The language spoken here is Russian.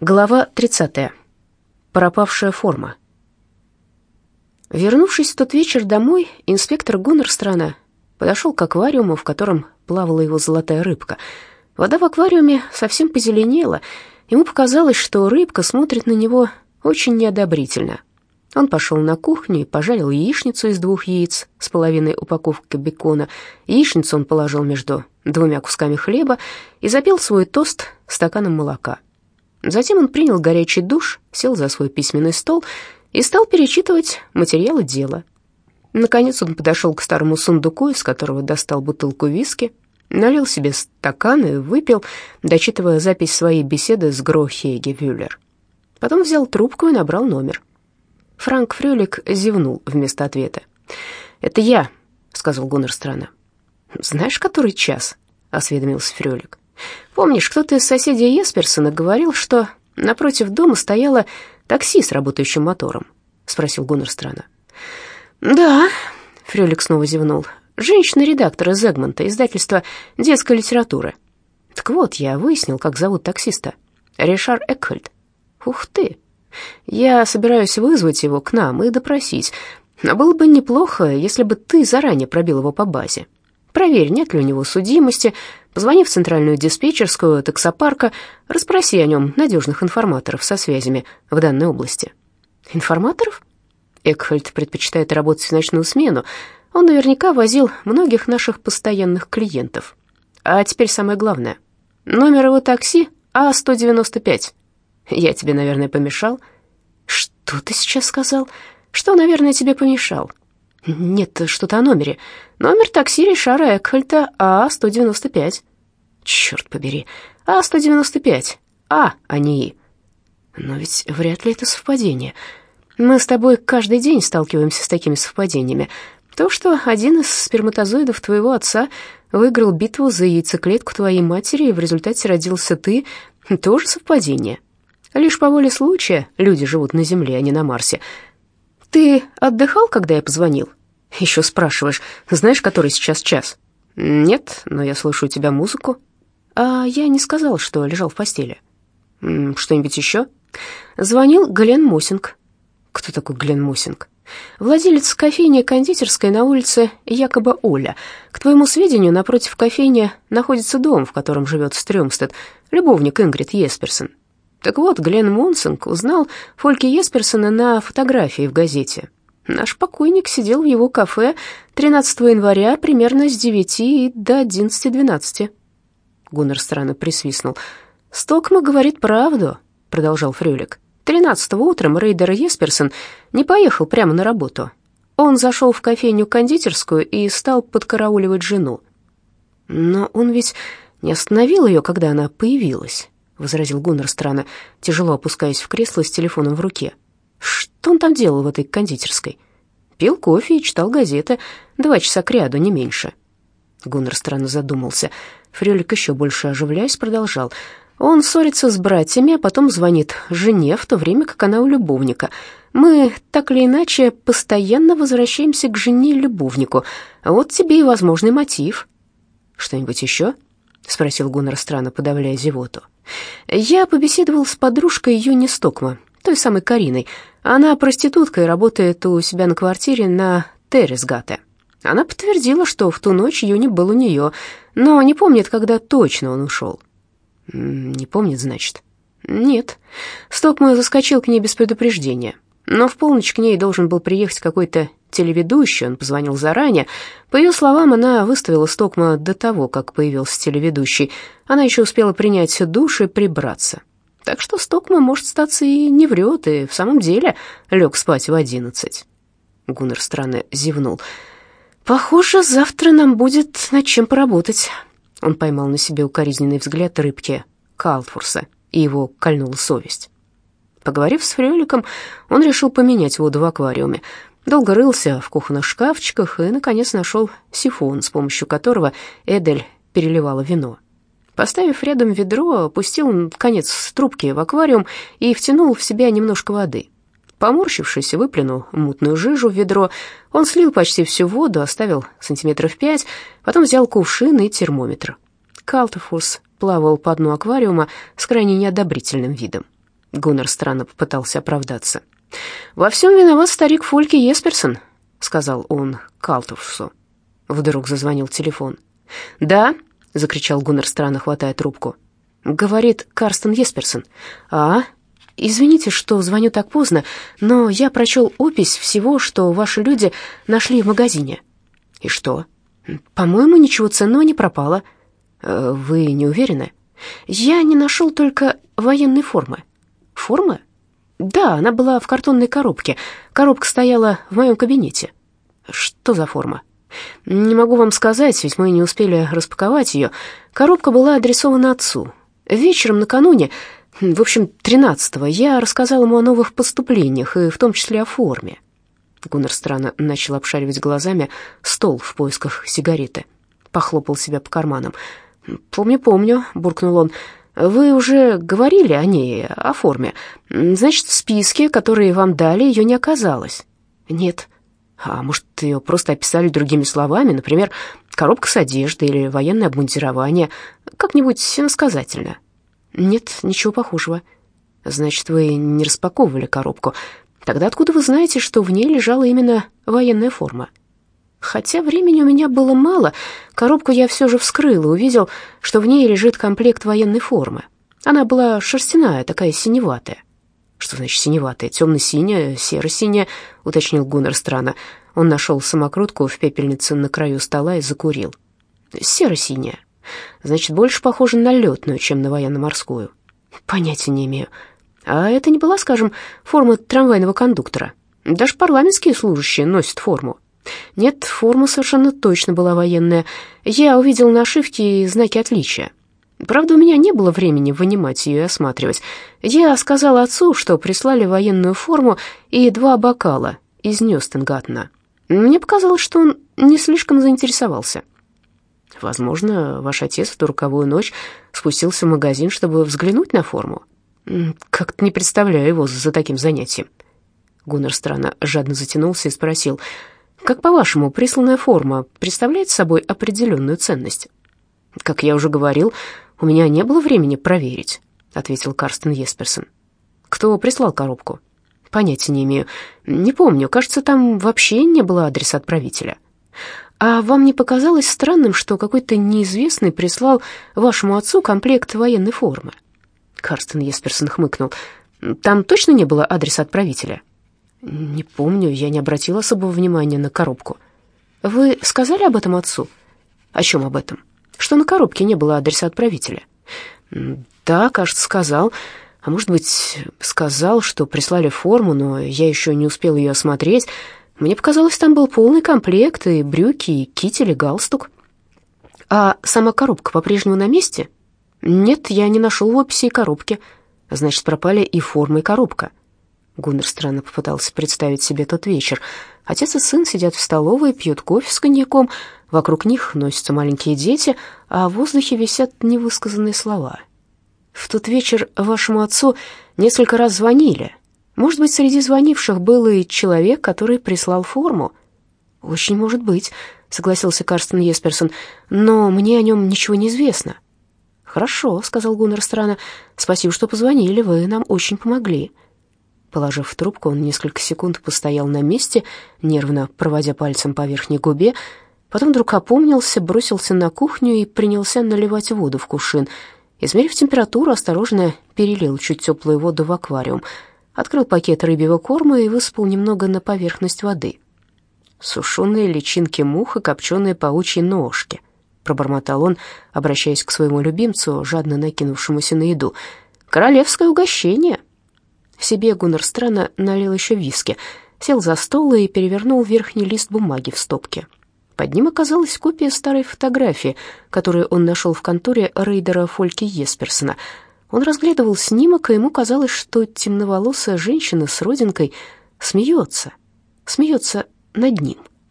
Глава 30. Пропавшая форма. Вернувшись в тот вечер домой, инспектор Гуннерстрана подошел к аквариуму, в котором плавала его золотая рыбка. Вода в аквариуме совсем позеленела. Ему показалось, что рыбка смотрит на него очень неодобрительно. Он пошел на кухню и пожарил яичницу из двух яиц с половиной упаковки бекона. Яичницу он положил между двумя кусками хлеба и запил свой тост стаканом молока. Затем он принял горячий душ, сел за свой письменный стол и стал перечитывать материалы дела. Наконец он подошел к старому сундуку, из которого достал бутылку виски, налил себе стакан и выпил, дочитывая запись своей беседы с Грохейге Вюллер. Потом взял трубку и набрал номер. Франк Фрёлик зевнул вместо ответа. «Это я», — сказал Гуннер странно. «Знаешь, который час?» — осведомился Фрёлик. Помнишь, кто-то из соседей Есперсона говорил, что напротив дома стояло такси с работающим мотором?» — спросил Гуннер странно. «Да», — Фрёлик снова зевнул, — «женщина-редактор из Эгмонта, издательства детской литературы». «Так вот, я выяснил, как зовут таксиста. Ришар Экхольд». «Ух ты! Я собираюсь вызвать его к нам и допросить. Но было бы неплохо, если бы ты заранее пробил его по базе. Проверь, нет ли у него судимости, позвони в центральную диспетчерскую таксопарка, расспроси о нем надежных информаторов со связями в данной области. Информаторов? Экхольд предпочитает работать в ночную смену. Он наверняка возил многих наших постоянных клиентов. А теперь самое главное. Номер его такси А-195. Я тебе, наверное, помешал? Что ты сейчас сказал? Что, наверное, тебе помешал? Нет, что-то о номере. Номер такси Ришара Экхольта А-195. Черт побери, А-195. А, а не И. Но ведь вряд ли это совпадение. Мы с тобой каждый день сталкиваемся с такими совпадениями. То, что один из сперматозоидов твоего отца выиграл битву за яйцеклетку твоей матери, и в результате родился ты, тоже совпадение. Лишь по воле случая люди живут на Земле, а не на Марсе. Ты отдыхал, когда я позвонил? Еще спрашиваешь, знаешь, который сейчас час? Нет, но я слышу у тебя музыку. А я не сказал, что лежал в постели. Что-нибудь еще? Звонил Глен Мусинг. Кто такой Глен Мусинг? Владелец кофейни кондитерской на улице якобы Оля. К твоему сведению, напротив кофейни находится дом, в котором живет Стрёмстед, любовник Ингрид Есперсон. Так вот, Глен Монсинг узнал Фольке Есперсона на фотографии в газете. Наш покойник сидел в его кафе 13 января примерно с 9 до 11.12. Гуннер странно присвистнул. «Стокма говорит правду», — продолжал Фрюлик. «13 утром рейдер Есперсон не поехал прямо на работу. Он зашел в кофейню-кондитерскую и стал подкарауливать жену. Но он ведь не остановил ее, когда она появилась». — возразил Гуннер странно, тяжело опускаясь в кресло с телефоном в руке. «Что он там делал в этой кондитерской?» «Пил кофе и читал газеты. Два часа кряду, не меньше». Гуннер странно задумался. Фрёлик еще больше оживляясь продолжал. Он ссорится с братьями, а потом звонит жене, в то время как она у любовника. Мы, так или иначе, постоянно возвращаемся к жене и любовнику. Вот тебе и возможный мотив. Что-нибудь еще? спросил Гуннер странно, подавляя зевоту. Я побеседовал с подружкой Юни Стокма, той самой Кариной. Она проститутка и работает у себя на квартире на Террисгате. Она подтвердила, что в ту ночь Юни был у нее, но не помнит, когда точно он ушел. Не помнит, значит? Нет. Стокма заскочил к ней без предупреждения. Но в полночь к ней должен был приехать какой-то телеведущий, он позвонил заранее. По ее словам, она выставила Стокма до того, как появился телеведущий. Она еще успела принять душ и прибраться. Так что Стокма, может, статься и не врет, и в самом деле лег спать в одиннадцать. Гуннер странно зевнул. «Похоже, завтра нам будет над чем поработать». Он поймал на себе укоризненный взгляд рыбки Калфурса, и его кольнула совесть. Поговорив с Фрёликом, он решил поменять воду в аквариуме. Долго рылся в кухонных шкафчиках и, наконец, нашел сифон, с помощью которого Эдель переливала вино. Поставив рядом ведро, опустил конец трубки в аквариум и втянул в себя немножко воды. Поморщившись, выплюнул мутную жижу в ведро. Он слил почти всю воду, оставил сантиметров пять, потом взял кувшин и термометр. Калтефус плавал по дну аквариума с крайне неодобрительным видом. Гуннер странно попытался оправдаться. «Во всем виноват старик Фольки Есперсон», — сказал он Калтовсу. Вдруг зазвонил телефон. «Да», — закричал Гуннер странно, хватая трубку. «Говорит Карстен Есперсон. А, извините, что звоню так поздно, но я прочел опись всего, что ваши люди нашли в магазине». «И что?» «По-моему, ничего ценного не пропало». «Э, «Вы не уверены?» «Я не нашел только военной формы». «Формы?» «Да, она была в картонной коробке. Коробка стояла в моем кабинете». «Что за форма?» «Не могу вам сказать, ведь мы не успели распаковать ее. Коробка была адресована отцу. Вечером накануне, в общем, 13-го, я рассказал ему о новых поступлениях, и в том числе о форме». Гуннер странно начал обшаривать глазами стол в поисках сигареты. Похлопал себя по карманам. «Помню, помню», — буркнул он, — вы уже говорили о ней, о форме. Значит, в списке, который вам дали, ее не оказалось. Нет. А может, ее просто описали другими словами, например, коробка с одеждой или военное обмундирование, как-нибудь иносказательно. Нет, ничего похожего. Значит, вы не распаковывали коробку. Тогда откуда вы знаете, что в ней лежала именно военная форма? Хотя времени у меня было мало, коробку я все же вскрыл и увидел, что в ней лежит комплект военной формы. Она была шерстяная, такая синеватая. «Что значит синеватая? Темно-синяя, серо-синяя?» — уточнил Гуннер странно. Он нашел самокрутку в пепельнице на краю стола и закурил. «Серо-синяя. Значит, больше похожа на летную, чем на военно-морскую». «Понятия не имею. А это не была, скажем, форма трамвайного кондуктора. Даже парламентские служащие носят форму». Нет, форма совершенно точно была военная. Я увидел нашивки и знаки отличия. Правда, у меня не было времени вынимать ее и осматривать. Я сказал отцу, что прислали военную форму и два бокала из Нёстенгаттена. Мне показалось, что он не слишком заинтересовался. Возможно, ваш отец в ту роковую ночь спустился в магазин, чтобы взглянуть на форму. Как-то не представляю его за таким занятием. Гуннер странно жадно затянулся и спросил — как по-вашему, присланная форма представляет собой определенную ценность? Как я уже говорил, у меня не было времени проверить, ответил Карстен Есперсон. Кто прислал коробку? Понятия не имею. Не помню, кажется, там вообще не было адреса отправителя. А вам не показалось странным, что какой-то неизвестный прислал вашему отцу комплект военной формы? Карстен Есперсон хмыкнул. Там точно не было адреса отправителя? «Не помню, я не обратила особого внимания на коробку». «Вы сказали об этом отцу?» «О чем об этом?» «Что на коробке не было адреса отправителя». «Да, кажется, сказал. А может быть, сказал, что прислали форму, но я еще не успел ее осмотреть. Мне показалось, там был полный комплект, и брюки, и китель, и галстук». «А сама коробка по-прежнему на месте?» «Нет, я не нашел в описи и коробки. Значит, пропали и форма, и коробка». Гуннер странно попытался представить себе тот вечер. Отец и сын сидят в столовой, пьют кофе с коньяком, вокруг них носятся маленькие дети, а в воздухе висят невысказанные слова. «В тот вечер вашему отцу несколько раз звонили. Может быть, среди звонивших был и человек, который прислал форму?» «Очень может быть», — согласился Карстен Есперсон, «но мне о нем ничего не известно». «Хорошо», — сказал Гуннер странно, «спасибо, что позвонили, вы нам очень помогли». Положив трубку, он несколько секунд постоял на месте, нервно проводя пальцем по верхней губе, потом вдруг опомнился, бросился на кухню и принялся наливать воду в кувшин. Измерив температуру, осторожно перелил чуть теплую воду в аквариум, открыл пакет рыбьего корма и высыпал немного на поверхность воды. «Сушеные личинки мух и копченые паучьи ножки», — пробормотал он, обращаясь к своему любимцу, жадно накинувшемуся на еду. «Королевское угощение». Себе Гуннер странно налил еще виски, сел за стол и перевернул верхний лист бумаги в стопке. Под ним оказалась копия старой фотографии, которую он нашел в конторе рейдера Фольки Есперсона. Он разглядывал снимок, и ему казалось, что темноволосая женщина с родинкой смеется, смеется над ним.